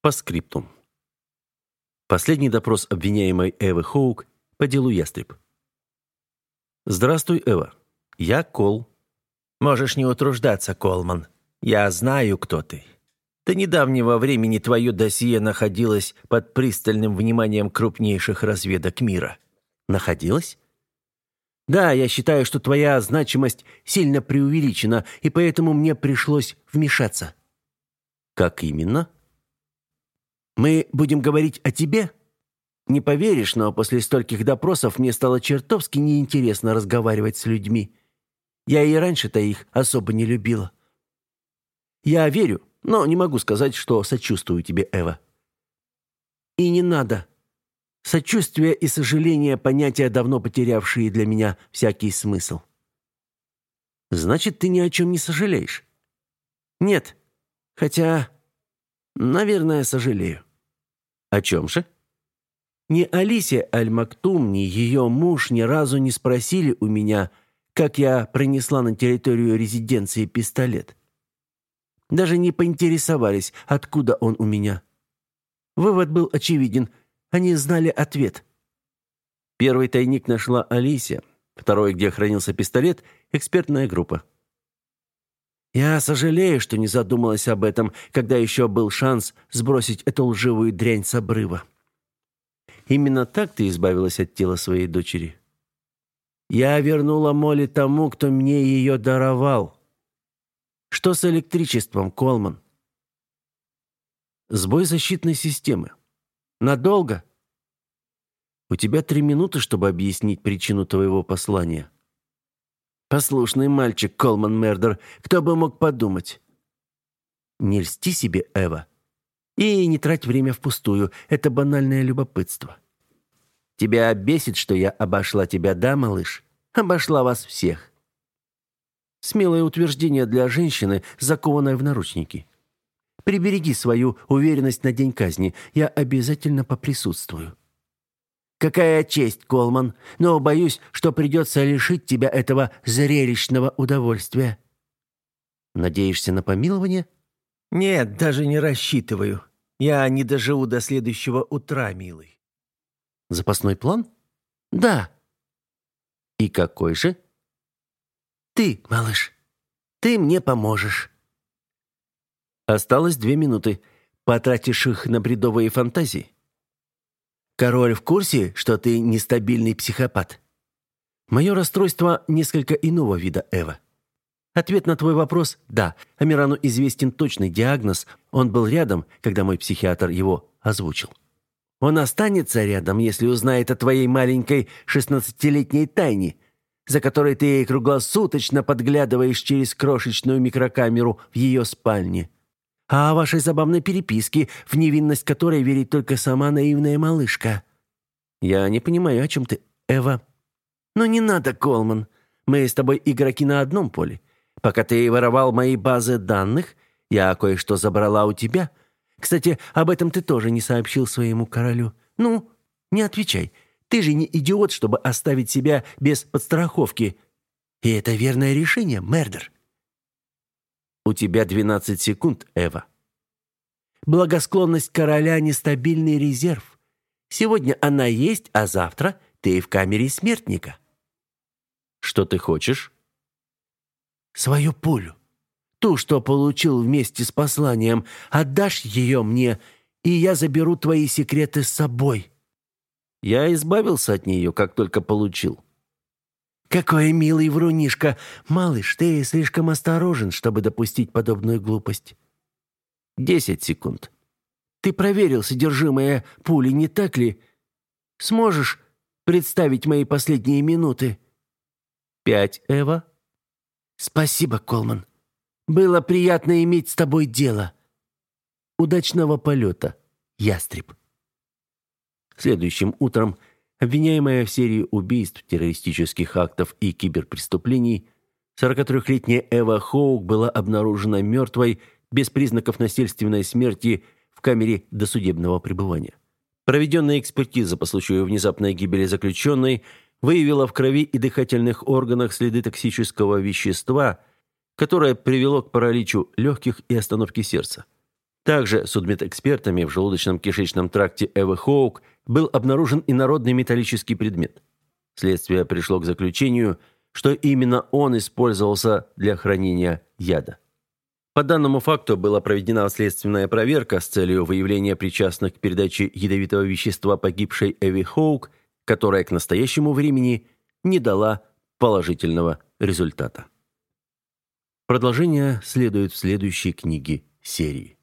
По скриптум. Последний допрос обвиняемой Эвы Хоук по делу Ястреб. Здравствуй, Эва. Я Кол. Можешь не утруждаться, Колман. Я знаю, кто ты. До недавнего времени твое досье находилось под пристальным вниманием крупнейших разведок мира. Находилась? Да, я считаю, что твоя значимость сильно преувеличена, и поэтому мне пришлось вмешаться. Как именно? Мы будем говорить о тебе? Не поверишь, но после стольких допросов мне стало чертовски неинтересно разговаривать с людьми. Я и раньше-то их особо не любила. Я верю, но не могу сказать, что сочувствую тебе, Эва. И не надо. Сочувствие и сожаление – понятия, давно потерявшие для меня всякий смысл. Значит, ты ни о чем не сожалеешь? Нет. Хотя, наверное, сожалею. О чем же? Ни Алисия Аль-Мактум, ни ее муж ни разу не спросили у меня, как я пронесла на территорию резиденции пистолет. Даже не поинтересовались, откуда он у меня. Вывод был очевиден. Они знали ответ. Первый тайник нашла Алисия. Второй, где хранился пистолет, экспертная группа. Я сожалею, что не задумалась об этом, когда еще был шанс сбросить эту лживую дрянь с обрыва. Именно так ты избавилась от тела своей дочери. Я вернула Молли тому, кто мне ее даровал. Что с электричеством, Колман? Сбой защитной системы. Надолго? У тебя три минуты, чтобы объяснить причину твоего послания. Послушный мальчик, Колман Мердер, кто бы мог подумать? Не льсти себе, Эва. И не трать время впустую, это банальное любопытство. Тебя бесит, что я обошла тебя, да, малыш? Обошла вас всех. Смелое утверждение для женщины, закованной в наручники. Прибереги свою уверенность на день казни, я обязательно поприсутствую. Какая честь, Колман, но боюсь, что придется лишить тебя этого зрелищного удовольствия. Надеешься на помилование? Нет, даже не рассчитываю. Я не доживу до следующего утра, милый. Запасной план? Да. И какой же? Ты, малыш. Ты мне поможешь. Осталось две минуты. Потратишь их на бредовые фантазии? Король в курсе, что ты нестабильный психопат? Мое расстройство несколько иного вида, Эва. Ответ на твой вопрос – да. Амирану известен точный диагноз. Он был рядом, когда мой психиатр его озвучил. Он останется рядом, если узнает о твоей маленькой шестнадцатилетней тайне, за которой ты круглосуточно подглядываешь через крошечную микрокамеру в ее спальне а о вашей забавной переписке, в невинность которой верит только сама наивная малышка». «Я не понимаю, о чем ты, Эва?» «Ну не надо, Колман. Мы с тобой игроки на одном поле. Пока ты воровал мои базы данных, я кое-что забрала у тебя. Кстати, об этом ты тоже не сообщил своему королю. Ну, не отвечай. Ты же не идиот, чтобы оставить себя без подстраховки. И это верное решение, Мердер». У тебя 12 секунд, Эва. Благосклонность короля – нестабильный резерв. Сегодня она есть, а завтра ты в камере смертника. Что ты хочешь? Свою пулю. Ту, что получил вместе с посланием. Отдашь ее мне, и я заберу твои секреты с собой. Я избавился от нее, как только получил. «Какой милый врунишка! Малыш, ты слишком осторожен, чтобы допустить подобную глупость». «Десять секунд». «Ты проверил содержимое пули, не так ли? Сможешь представить мои последние минуты?» «Пять, Эва». «Спасибо, Колман. Было приятно иметь с тобой дело. Удачного полета, ястреб». Следующим утром Обвиняемая в серии убийств, террористических актов и киберпреступлений, 43-летняя Эва Хоук была обнаружена мертвой, без признаков насильственной смерти, в камере досудебного пребывания. Проведенная экспертиза по случаю внезапной гибели заключенной выявила в крови и дыхательных органах следы токсического вещества, которое привело к параличу легких и остановке сердца. Также судмедэкспертами в желудочно-кишечном тракте Эвы Хоук был обнаружен инородный металлический предмет. Следствие пришло к заключению, что именно он использовался для хранения яда. По данному факту была проведена следственная проверка с целью выявления причастных к передаче ядовитого вещества погибшей Эви Хоук, которая к настоящему времени не дала положительного результата. Продолжение следует в следующей книге серии.